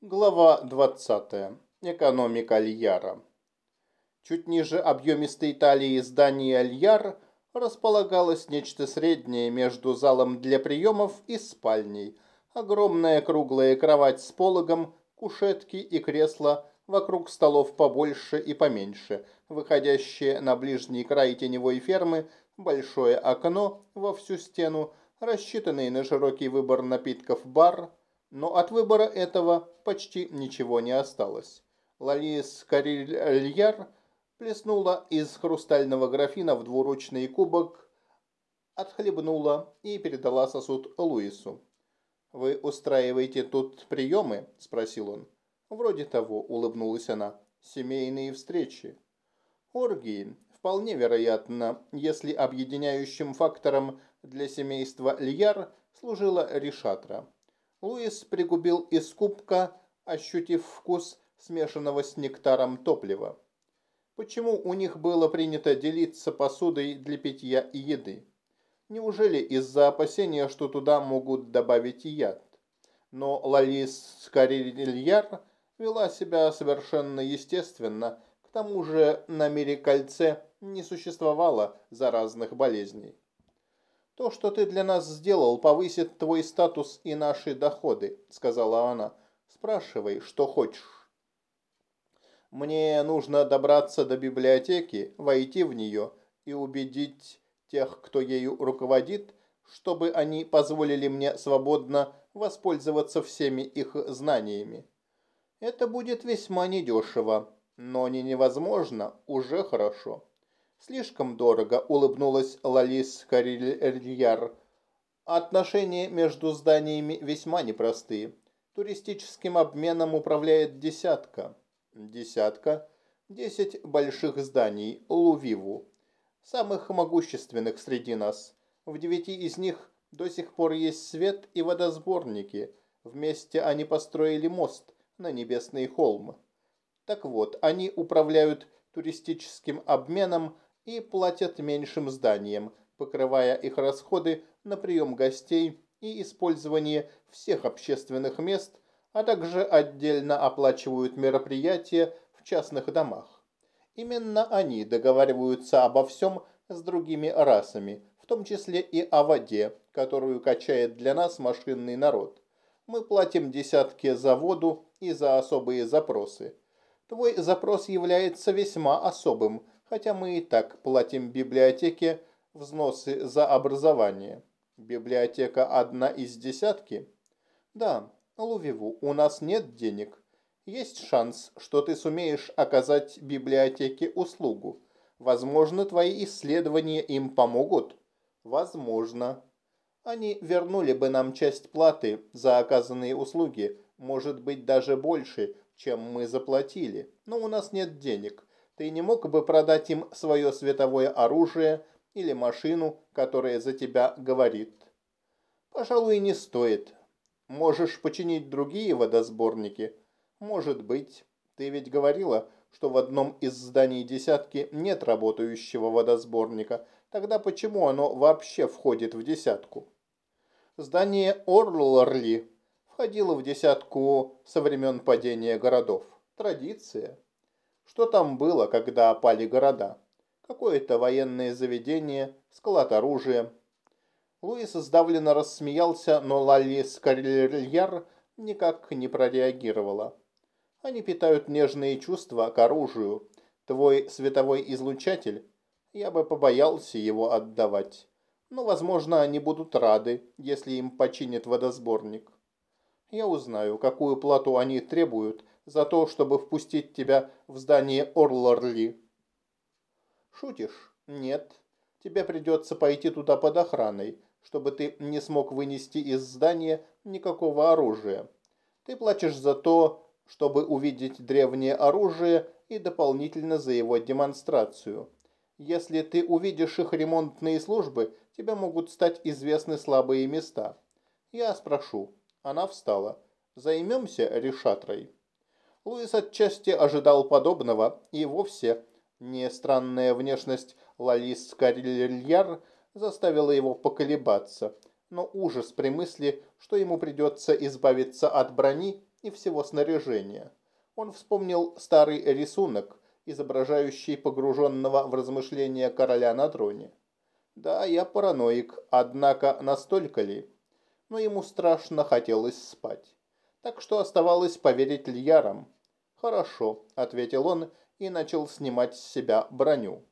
Глава 20. Экономика Альяра. Чуть ниже объемистой талии здания Альяр располагалось нечто среднее между залом для приемов и спальней. Огромная круглая кровать с пологом, кушетки и кресла, вокруг столов побольше и поменьше, выходящее на ближний край теневой фермы, большое окно во всю стену, рассчитанный на широкий выбор напитков бар – но от выбора этого почти ничего не осталось. Лалис Карильяр плеснула из хрустального графина в двуручный кубок, отхлебнула и передала сосуд Луису. «Вы устраиваете тут приемы?» – спросил он. «Вроде того», – улыбнулась она. «Семейные встречи». Оргии, вполне вероятно, если объединяющим фактором для семейства Льяр служила решатра. Луис пригубил из кубка, ощутив вкус смешанного с нектаром топлива. Почему у них было принято делиться посудой для питья и еды? Неужели из-за опасения, что туда могут добавить яд? Но Лалис Скарильяр вела себя совершенно естественно, к тому же на мире кольце не существовало заразных болезней. «То, что ты для нас сделал, повысит твой статус и наши доходы», — сказала она. «Спрашивай, что хочешь». «Мне нужно добраться до библиотеки, войти в нее и убедить тех, кто ею руководит, чтобы они позволили мне свободно воспользоваться всеми их знаниями. Это будет весьма недешево, но не невозможно, уже хорошо». Слишком дорого, улыбнулась Лалис Карильяр. Отношения между зданиями весьма непростые. Туристическим обменом управляет десятка. Десятка? Десять больших зданий Лувиву. Самых могущественных среди нас. В девяти из них до сих пор есть свет и водосборники. Вместе они построили мост на Небесный холм. Так вот, они управляют туристическим обменом и платят меньшим зданиям, покрывая их расходы на прием гостей и использование всех общественных мест, а также отдельно оплачивают мероприятия в частных домах. Именно они договариваются обо всем с другими расами, в том числе и о воде, которую качает для нас машинный народ. Мы платим десятки за воду и за особые запросы. Твой запрос является весьма особым – хотя мы и так платим библиотеке взносы за образование. Библиотека одна из десятки? Да, Лувиву, у нас нет денег. Есть шанс, что ты сумеешь оказать библиотеке услугу. Возможно, твои исследования им помогут? Возможно. Они вернули бы нам часть платы за оказанные услуги, может быть, даже больше, чем мы заплатили. Но у нас нет денег. Ты не мог бы продать им свое световое оружие или машину, которая за тебя говорит? Пожалуй, не стоит. Можешь починить другие водосборники? Может быть. Ты ведь говорила, что в одном из зданий десятки нет работающего водосборника. Тогда почему оно вообще входит в десятку? Здание Орлорли входило в десятку со времен падения городов. Традиция. Что там было, когда опали города? Какое-то военное заведение, склад оружия. Луис сдавленно рассмеялся, но Лали Скарльяр никак не прореагировала. Они питают нежные чувства к оружию. Твой световой излучатель, я бы побоялся его отдавать. Но, возможно, они будут рады, если им починят водосборник. Я узнаю, какую плату они требуют за то, чтобы впустить тебя в здание Орлорли. Шутишь? Нет. Тебе придется пойти туда под охраной, чтобы ты не смог вынести из здания никакого оружия. Ты платишь за то, чтобы увидеть древнее оружие и дополнительно за его демонстрацию. Если ты увидишь их ремонтные службы, тебе могут стать известны слабые места. Я спрошу. Она встала. Займемся решатрой. Луис отчасти ожидал подобного, и вовсе не странная внешность Лалис Карильяр заставила его поколебаться, но ужас при мысли, что ему придется избавиться от брони, и всего снаряжения. Он вспомнил старый рисунок, изображающий погруженного в размышления короля на троне. Да, я параноик, однако настолько ли? Но ему страшно хотелось спать. Так что оставалось поверить Льярам. «Хорошо», — ответил он и начал снимать с себя броню.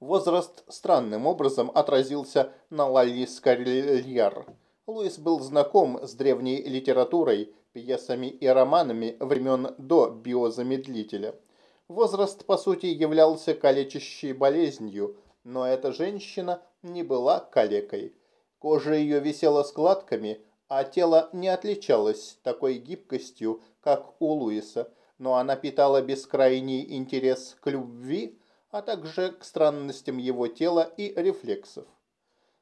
Возраст странным образом отразился на Лалис Карельяр. Луис был знаком с древней литературой, пьесами и романами времен до биозамедлителя. Возраст, по сути, являлся калечащей болезнью, но эта женщина не была калекой. Кожа ее висела складками, а тело не отличалось такой гибкостью, как у Луиса, но она питала бескрайний интерес к любви, а также к странностям его тела и рефлексов.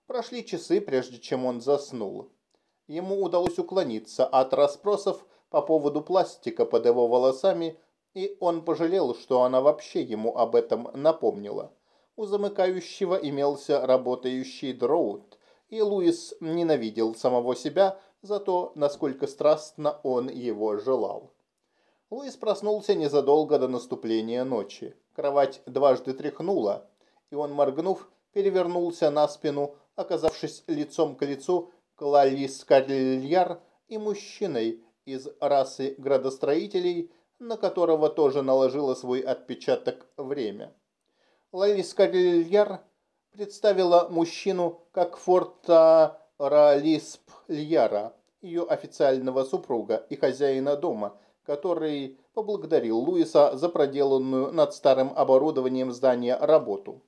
Прошли часы, прежде чем он заснул. Ему удалось уклониться от расспросов по поводу пластика под его волосами, и он пожалел, что она вообще ему об этом напомнила. У замыкающего имелся работающий дроут, и Луис ненавидел самого себя за то, насколько страстно он его желал. Луис проснулся незадолго до наступления ночи. Кровать дважды тряхнула, и он, моргнув, перевернулся на спину, оказавшись лицом к лицу к Лалис Карльяр и мужчиной из расы градостроителей, на которого тоже наложило свой отпечаток время. Лалис Карльяр представила мужчину как Форта Ралисп Льяра, ее официального супруга и хозяина дома, который поблагодарил Луиса за проделанную над старым оборудованием здания работу.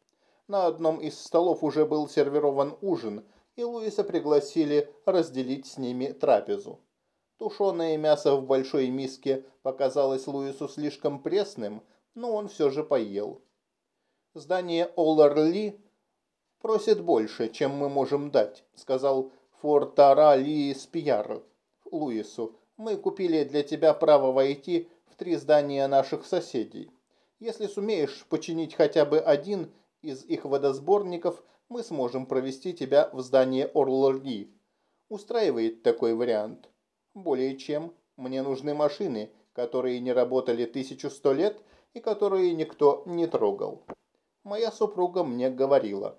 На одном из столов уже был сервирован ужин, и Луиса пригласили разделить с ними трапезу. Тушеное мясо в большой миске показалось Луису слишком пресным, но он все же поел. Здание Оллерли просит больше, чем мы можем дать», — сказал Фортара Ли Спияр Луису. «Мы купили для тебя право войти в три здания наших соседей. Если сумеешь починить хотя бы один из их водосборников, мы сможем провести тебя в здание Орлорги. Устраивает такой вариант? Более чем. Мне нужны машины, которые не работали тысячу сто лет и которые никто не трогал. Моя супруга мне говорила.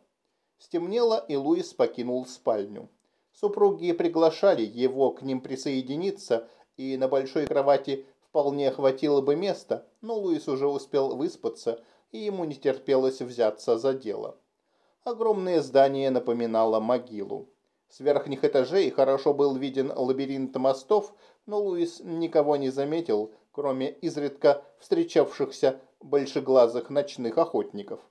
Стемнело, и Луис покинул спальню. Супруги приглашали его к ним присоединиться, и на большой кровати вполне хватило бы места, но Луис уже успел выспаться, и ему не терпелось взяться за дело. Огромное здание напоминало могилу. С верхних этажей хорошо был виден лабиринт мостов, но Луис никого не заметил, кроме изредка встречавшихся большеглазых ночных охотников.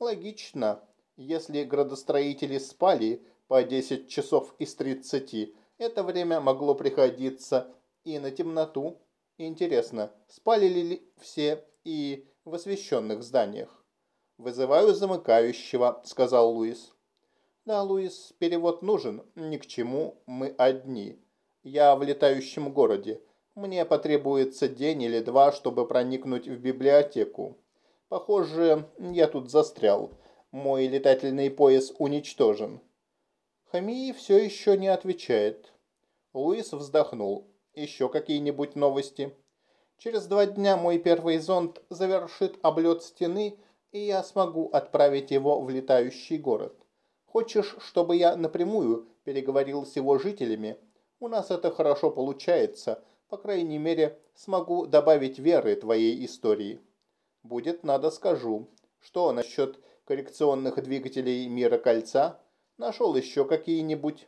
Логично, если градостроители спали по 10 часов из 30, это время могло приходиться и на темноту. Интересно, спали ли все и в освещенных зданиях? «Вызываю замыкающего», — сказал Луис. «Да, Луис, перевод нужен. Ни к чему, мы одни. Я в летающем городе. Мне потребуется день или два, чтобы проникнуть в библиотеку. Похоже, я тут застрял. Мой летательный пояс уничтожен». Хамии все еще не отвечает. Луис вздохнул. «Еще какие-нибудь новости?» «Через два дня мой первый зонд завершит облет стены, и я смогу отправить его в летающий город. Хочешь, чтобы я напрямую переговорил с его жителями? У нас это хорошо получается. По крайней мере, смогу добавить веры твоей истории. Будет надо скажу. Что насчет коррекционных двигателей мира кольца? Нашел еще какие-нибудь?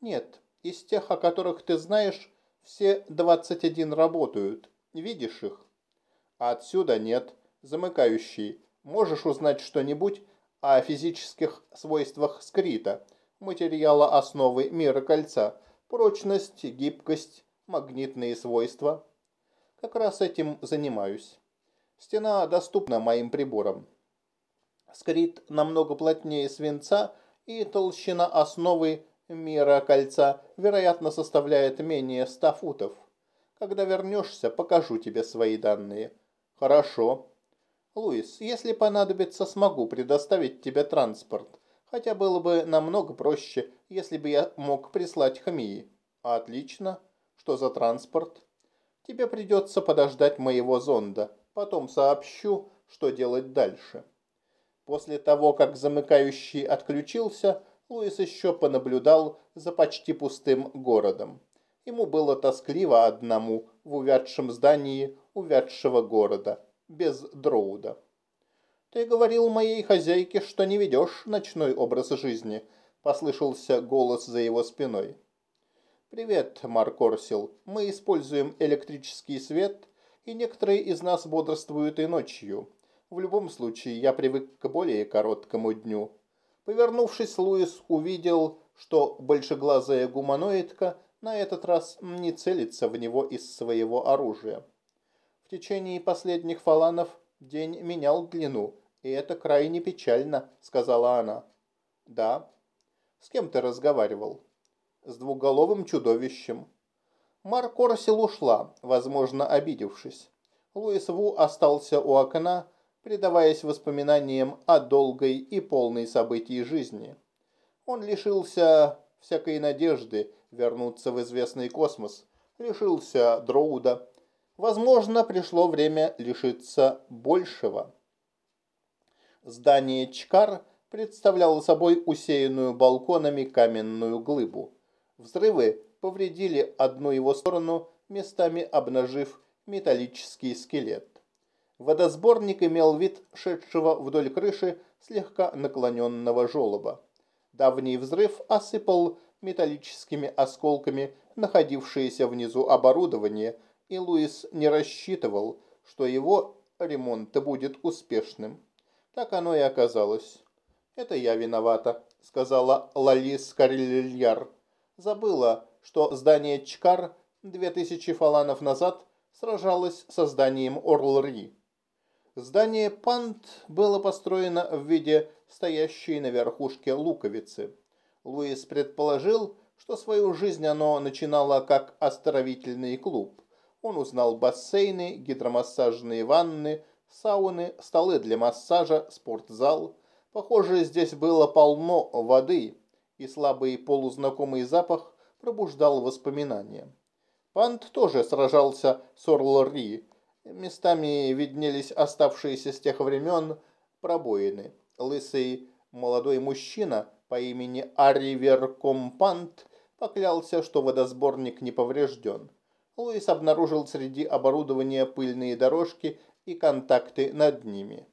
Нет, из тех, о которых ты знаешь, все 21 работают. Видишь их? А отсюда нет. Замыкающий. Можешь узнать что-нибудь о физических свойствах скрита, материала основы мира кольца, прочность, гибкость, магнитные свойства? Как раз этим занимаюсь. Стена доступна моим приборам. Скрит намного плотнее свинца, и толщина основы мира кольца, вероятно, составляет менее ста футов. Когда вернешься, покажу тебе свои данные. Хорошо. Луис, если понадобится, смогу предоставить тебе транспорт. Хотя было бы намного проще, если бы я мог прислать Хамии. Отлично. Что за транспорт? Тебе придется подождать моего зонда. Потом сообщу, что делать дальше. После того, как замыкающий отключился, Луис еще понаблюдал за почти пустым городом. Ему было тоскливо одному в увядшем здании увядшего города, без Дроуда. «Ты говорил моей хозяйке, что не ведешь ночной образ жизни», – послышался голос за его спиной. «Привет, Марк Орсил. Мы используем электрический свет, и некоторые из нас бодрствуют и ночью. В любом случае, я привык к более короткому дню». Повернувшись, Луис увидел, что большеглазая гуманоидка на этот раз не целится в него из своего оружия. В течение последних фаланов день менял длину, и это крайне печально», — сказала она. «Да». «С кем ты разговаривал?» «С двуголовым чудовищем». Марк Орсил ушла, возможно, обидевшись. Луис Ву остался у окна, предаваясь воспоминаниям о долгой и полной событий жизни. Он лишился всякой надежды вернуться в известный космос, лишился Дроуда. Возможно, пришло время лишиться большего. Здание Чкар представляло собой усеянную балконами каменную глыбу. Взрывы повредили одну его сторону, местами обнажив металлический скелет. Водосборник имел вид шедшего вдоль крыши слегка наклоненного желоба. Давний взрыв осыпал металлическими осколками находившееся внизу оборудование, и Луис не рассчитывал, что его ремонт будет успешным. Так оно и оказалось. «Это я виновата», — сказала Лалис Карильяр. Забыла, что здание Чкар две тысячи фаланов назад сражалось со зданием Орлри. Здание Пант было построено в виде стоящей на верхушке луковицы. Луис предположил, что свою жизнь оно начинало как оздоровительный клуб. Он узнал бассейны, гидромассажные ванны, сауны, столы для массажа, спортзал. Похоже, здесь было полно воды, и слабый полузнакомый запах пробуждал воспоминания. Пант тоже сражался с Орлори. Местами виднелись оставшиеся с тех времен пробоины. Лысый молодой мужчина по имени Аривер Компант поклялся, что водосборник не поврежден. Луис обнаружил среди оборудования пыльные дорожки и контакты над ними.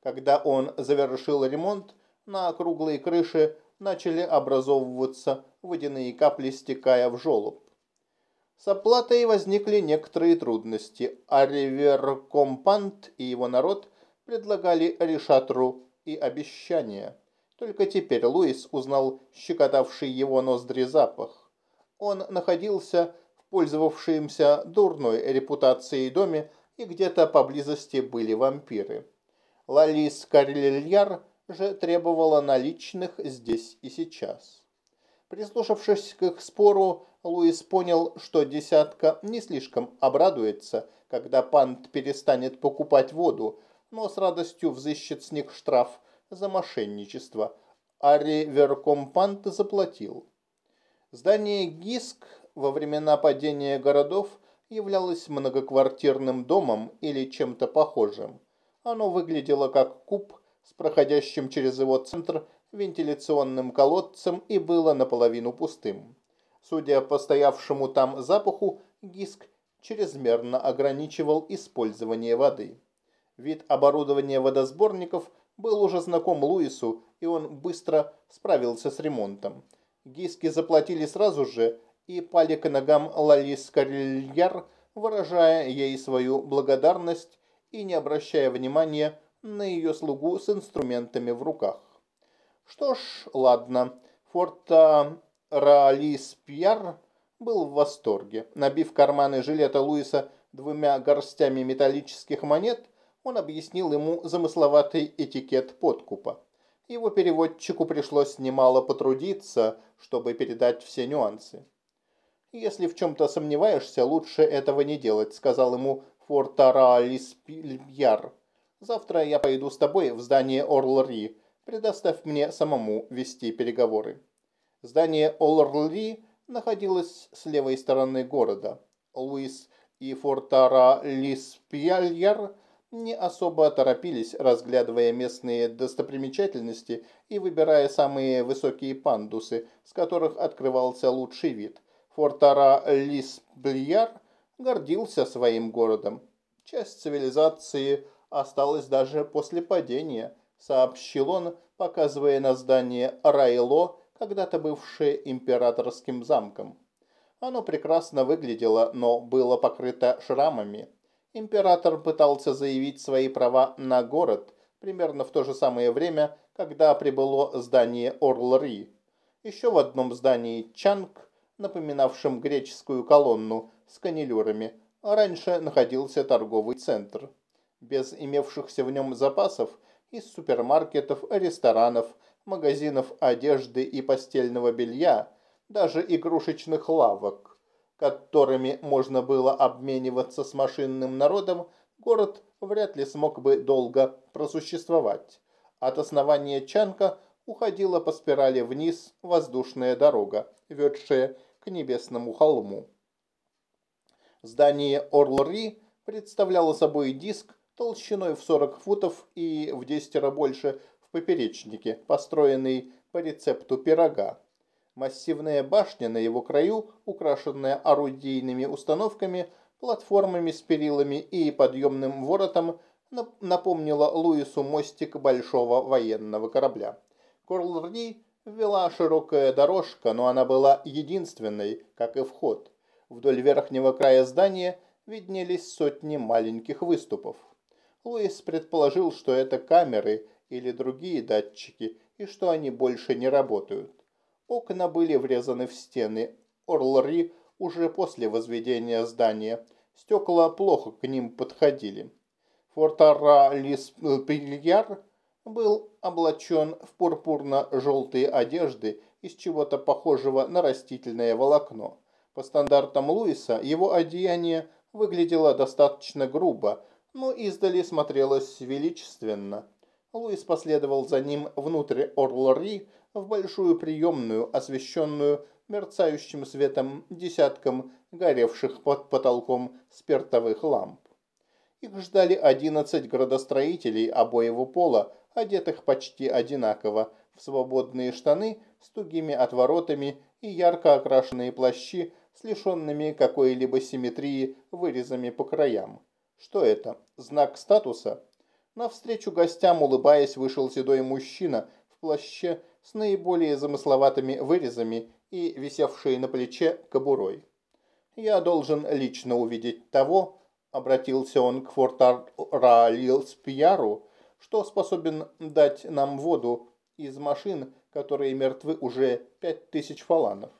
Когда он завершил ремонт, на круглой крыше начали образовываться водяные капли, стекая в желоб. С оплатой возникли некоторые трудности, а Риверкомпант и его народ предлагали решатру и обещания. Только теперь Луис узнал щекотавший его ноздри запах. Он находился в пользовавшемся дурной репутацией доме, и где-то поблизости были вампиры. Лалис Карельяр же требовала наличных здесь и сейчас. Прислушавшись к их спору, Луис понял, что десятка не слишком обрадуется, когда пант перестанет покупать воду, но с радостью взыщет с них штраф за мошенничество. Ари Веркомпант заплатил. Здание ГИСК во времена падения городов являлось многоквартирным домом или чем-то похожим. Оно выглядело как куб с проходящим через его центр вентиляционным колодцем и было наполовину пустым. Судя по стоявшему там запаху, Гиск чрезмерно ограничивал использование воды. Вид оборудования водосборников был уже знаком Луису, и он быстро справился с ремонтом. Гиски заплатили сразу же, и пали к ногам Лалис Карельяр, выражая ей свою благодарность и не обращая внимания на ее слугу с инструментами в руках. Что ж, ладно, Форта Раалис Пьяр был в восторге. Набив карманы жилета Луиса двумя горстями металлических монет, он объяснил ему замысловатый этикет подкупа. Его переводчику пришлось немало потрудиться, чтобы передать все нюансы. «Если в чем-то сомневаешься, лучше этого не делать», — сказал ему Фортаралиспильяр. «Завтра я пойду с тобой в здание Орлри. Предоставь мне самому вести переговоры». Здание Орлри находилась с левой стороны города. Луис и Фортара Лиспьяльяр не особо торопились, разглядывая местные достопримечательности и выбирая самые высокие пандусы, с которых открывался лучший вид. Фортара Лисблияр гордился своим городом. Часть цивилизации осталась даже после падения, сообщил он, показывая на здание Райло, когда-то бывшее императорским замком. Оно прекрасно выглядело, но было покрыто шрамами. Император пытался заявить свои права на город примерно в то же самое время, когда прибыло здание Орлри. Еще в одном здании Чанг, напоминавшем греческую колонну с канилюрами, раньше находился торговый центр. Без имевшихся в нем запасов из супермаркетов, ресторанов, магазинов одежды и постельного белья, даже игрушечных лавок, которыми можно было обмениваться с машинным народом, город вряд ли смог бы долго просуществовать. От основания Чанка уходила по спирали вниз воздушная дорога, ведшая к небесному холму. Здание Орлри представляло собой диск толщиной в 40 футов и в 10 больше в поперечнике, построенный по рецепту пирога. Массивная башня на его краю, украшенная орудийными установками, платформами с перилами и подъемным воротом, напомнила Луису мостик большого военного корабля. Корлри вела широкая дорожка, но она была единственной, как и вход. Вдоль верхнего края здания виднелись сотни маленьких выступов. Луис предположил, что это камеры или другие датчики, и что они больше не работают. Окна были врезаны в стены. Орлри уже после возведения здания. Стекла плохо к ним подходили. Фортара Лиспильяр был облачен в пурпурно-желтые одежды из чего-то похожего на растительное волокно. По стандартам Луиса его одеяние выглядело достаточно грубо, но издали смотрелось величественно. Луис последовал за ним внутрь Орлори в большую приемную, освещенную мерцающим светом десятком горевших под потолком спиртовых ламп. Их ждали одиннадцать градостроителей обоего пола, одетых почти одинаково, в свободные штаны с тугими отворотами и ярко окрашенные плащи с лишенными какой-либо симметрии вырезами по краям. Что это? Знак статуса? Навстречу гостям, улыбаясь, вышел седой мужчина в плаще с наиболее замысловатыми вырезами и висевшей на плече кобурой. «Я должен лично увидеть того», — обратился он к Фортаралилспияру, «что способен дать нам воду из машин, которые мертвы уже пять тысяч фаланов».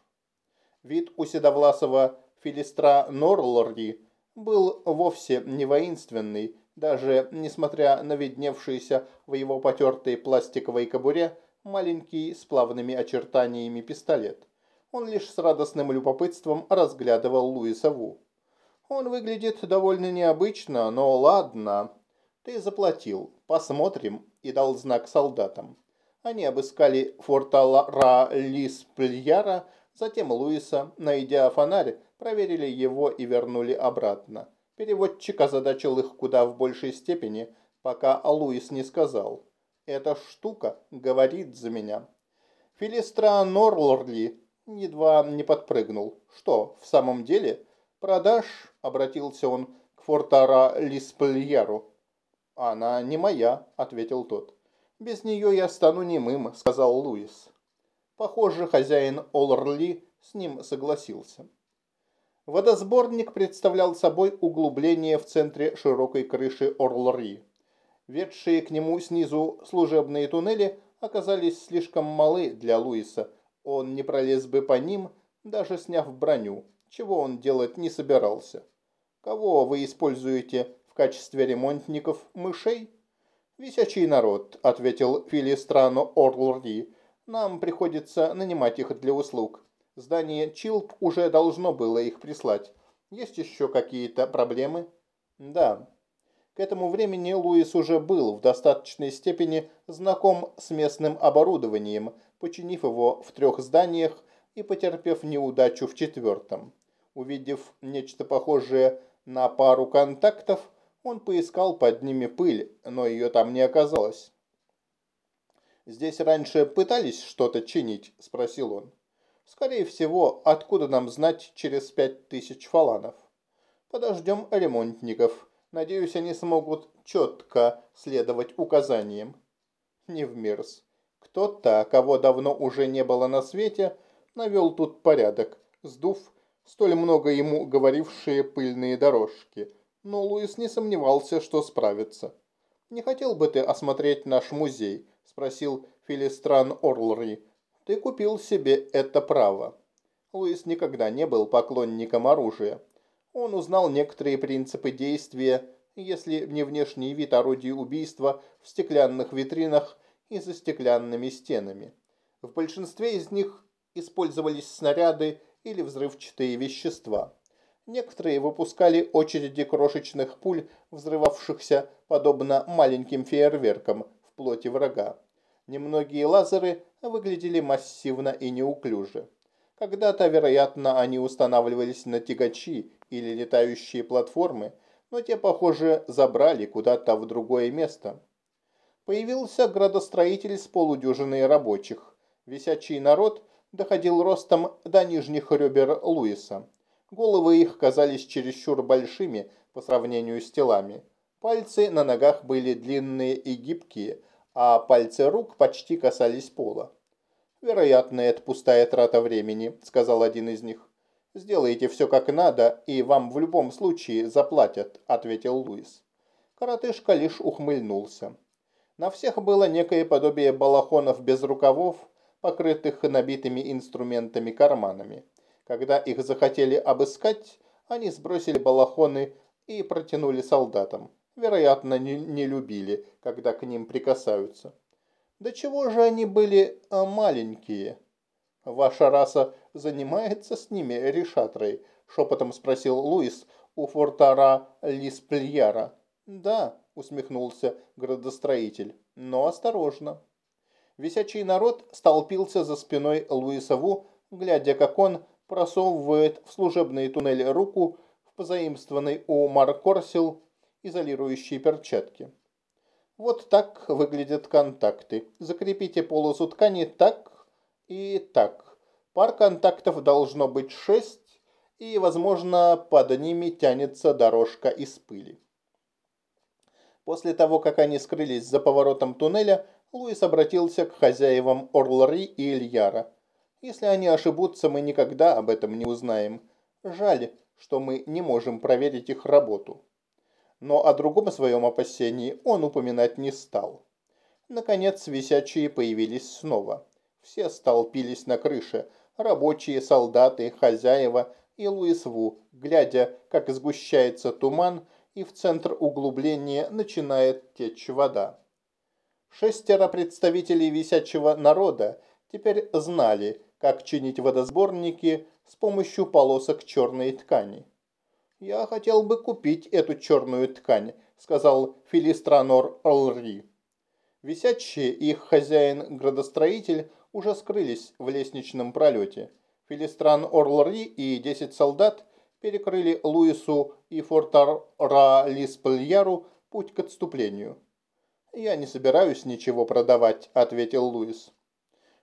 Вид у седовласого Филистра Норлорди был вовсе не воинственный, даже несмотря на видневшийся в его потертой пластиковой кобуре маленький с плавными очертаниями пистолет. Он лишь с радостным любопытством разглядывал Луиса Ву. «Он выглядит довольно необычно, но ладно. Ты заплатил. Посмотрим», и дал знак солдатам. Они обыскали форта Ра Лиспльяра, затем Луиса, найдя фонарь, проверили его и вернули обратно. Переводчик озадачил их куда в большей степени, пока Луис не сказал. «Эта штука говорит за меня». Филистра Норлорли едва не подпрыгнул. «Что, в самом деле? Продашь?» – обратился он к Фортара Лиспльеру. «Она не моя», – ответил тот. «Без нее я стану немым», – сказал Луис. Похоже, хозяин Олрли с ним согласился. Водосборник представлял собой углубление в центре широкой крыши Орлори. Ведшие к нему снизу служебные туннели оказались слишком малы для Луиса. Он не пролез бы по ним, даже сняв броню, чего он делать не собирался. Кого вы используете в качестве ремонтников мышей? «Висячий народ», — ответил Филистрано Орлори. «Нам приходится нанимать их для услуг. Здание Чилп уже должно было их прислать. Есть еще какие-то проблемы? Да. К этому времени Луис уже был в достаточной степени знаком с местным оборудованием, починив его в трех зданиях и потерпев неудачу в четвертом. Увидев нечто похожее на пару контактов, он поискал под ними пыль, но ее там не оказалось. «Здесь раньше пытались что-то чинить?» – спросил он. «Скорее всего, откуда нам знать через пять тысяч фаланов?» «Подождем ремонтников. Надеюсь, они смогут четко следовать указаниям». Не в мирс. Кто-то, кого давно уже не было на свете, навел тут порядок, сдув столь много ему говорившие пыльные дорожки. Но Луис не сомневался, что справится. «Не хотел бы ты осмотреть наш музей?» – спросил Филистран Орлри. «Ты купил себе это право». Луис никогда не был поклонником оружия. Он узнал некоторые принципы действия, если не внешний вид орудий убийства в стеклянных витринах и за стеклянными стенами. В большинстве из них использовались снаряды или взрывчатые вещества. Некоторые выпускали очереди крошечных пуль, взрывавшихся подобно маленьким фейерверкам в плоти врага. Немногие лазеры выглядели массивно и неуклюже. Когда-то, вероятно, они устанавливались на тягачи или летающие платформы, но те, похоже, забрали куда-то в другое место. Появился градостроитель с полудюжиной рабочих. Висячий народ доходил ростом до нижних ребер Луиса. Головы их казались чересчур большими по сравнению с телами. Пальцы на ногах были длинные и гибкие, а пальцы рук почти касались пола. «Вероятно, это пустая трата времени», — сказал один из них. «Сделайте все как надо, и вам в любом случае заплатят», — ответил Луис. Коротышка лишь ухмыльнулся. На всех было некое подобие балахонов без рукавов, покрытых набитыми инструментами карманами. Когда их захотели обыскать, они сбросили балахоны и протянули солдатам. Вероятно, не, не любили, когда к ним прикасаются. Да чего же они были а, маленькие? Ваша раса занимается с ними, решатрой? Шепотом спросил Луис у фортара Лиспльяра. Да, усмехнулся градостроитель, но осторожно. Висячий народ столпился за спиной Луисову, глядя, как он просовывает в служебный туннель руку в позаимствованной у Маркорсил изолирующие перчатки. Вот так выглядят контакты. Закрепите полосу ткани так и так. Пар контактов должно быть шесть, и, возможно, под ними тянется дорожка из пыли. После того, как они скрылись за поворотом туннеля, Луис обратился к хозяевам Орлари и Ильяра. Если они ошибутся, мы никогда об этом не узнаем. Жаль, что мы не можем проверить их работу. Но о другом своем опасении он упоминать не стал. Наконец, висячие появились снова. Все столпились на крыше. Рабочие, солдаты, хозяева и Луис Ву, глядя, как сгущается туман, и в центр углубления начинает течь вода. Шестеро представителей висячего народа теперь знали, как чинить водосборники с помощью полосок черной ткани. «Я хотел бы купить эту черную ткань», — сказал Филистранор Олри. Висячие и их хозяин-градостроитель уже скрылись в лестничном пролете. Филистран Орлри и десять солдат перекрыли Луису и Фортара-Лиспльяру путь к отступлению. «Я не собираюсь ничего продавать», — ответил Луис.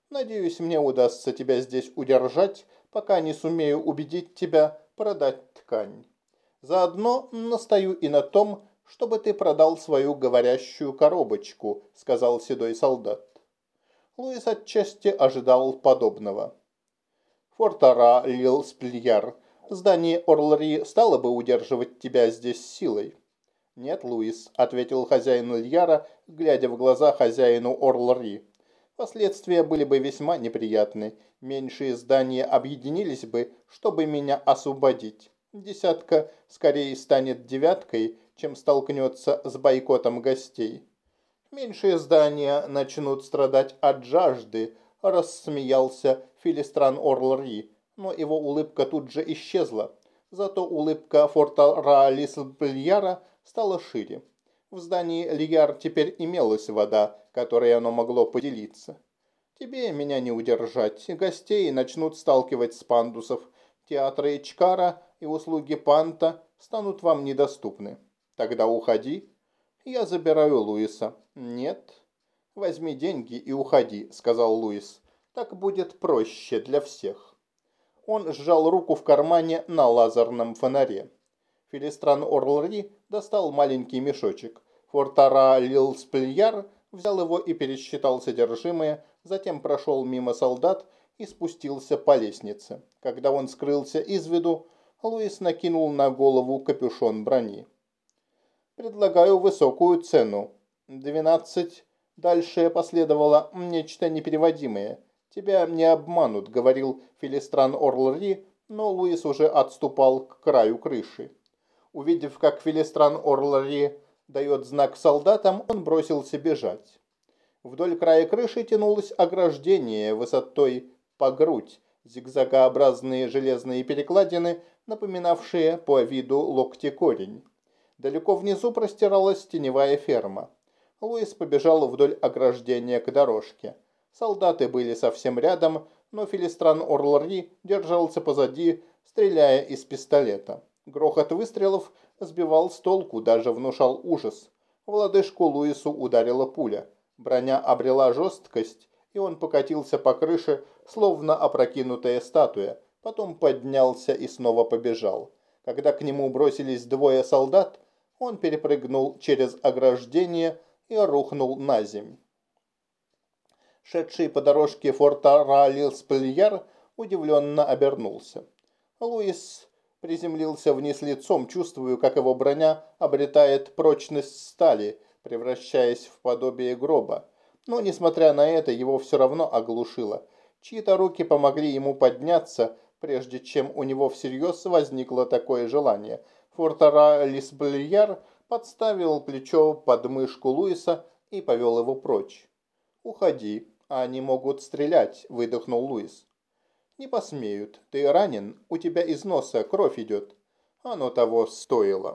Надеюсь, мне удастся тебя здесь удержать, пока не сумею убедить тебя продать ткань. Заодно настаю и на том, чтобы ты продал свою говорящую коробочку», — сказал седой солдат. Луис отчасти ожидал подобного. «Фортара, Лил Спльяр, здание Орлари стало бы удерживать тебя здесь силой». «Нет, Луис», — ответил хозяин Ильяра, глядя в глаза хозяину Орлари. Последствия были бы весьма неприятны. Меньшие здания объединились бы, чтобы меня освободить. Десятка скорее станет девяткой, чем столкнется с бойкотом гостей. Меньшие здания начнут страдать от жажды, рассмеялся Филистран Орлри, но его улыбка тут же исчезла. Зато улыбка форта Раалисбльяра стала шире. В здании Лияр теперь имелась вода, которой оно могло поделиться. Тебе меня не удержать. Гостей начнут сталкивать с пандусов. Театры Ичкара и услуги Панта станут вам недоступны. Тогда уходи. Я забираю Луиса. Нет. Возьми деньги и уходи, сказал Луис. Так будет проще для всех. Он сжал руку в кармане на лазерном фонаре. Филистран Орлри достал маленький мешочек. Фортара Лилспельяр взял его и пересчитал содержимое, затем прошел мимо солдат и спустился по лестнице. Когда он скрылся из виду, Луис накинул на голову капюшон брони. «Предлагаю высокую цену. Двенадцать. Дальше последовало нечто непереводимое. Тебя не обманут», — говорил Филистран Орлри, но Луис уже отступал к краю крыши. Увидев, как Филистран Орлри дает знак солдатам, он бросился бежать. Вдоль края крыши тянулось ограждение высотой по грудь, зигзагообразные железные перекладины, напоминавшие по виду локти корень. Далеко внизу простиралась теневая ферма. Луис побежал вдоль ограждения к дорожке. Солдаты были совсем рядом, но Филистран Орлари держался позади, стреляя из пистолета. Грохот выстрелов сбивал с толку, даже внушал ужас. В лодыжку Луису ударила пуля. Броня обрела жесткость, и он покатился по крыше, словно опрокинутая статуя, потом поднялся и снова побежал. Когда к нему бросились двое солдат, он перепрыгнул через ограждение и рухнул на земь. Шедший по дорожке форта Ралилспельяр удивленно обернулся. Луис приземлился вниз лицом, чувствуя, как его броня обретает прочность стали, превращаясь в подобие гроба. Но, несмотря на это, его все равно оглушило. Чьи-то руки помогли ему подняться, прежде чем у него всерьез возникло такое желание. Фортара Лисблияр подставил плечо под мышку Луиса и повел его прочь. «Уходи, они могут стрелять», – выдохнул Луис. «Не посмеют. Ты ранен, у тебя из носа кровь идет. Оно того стоило».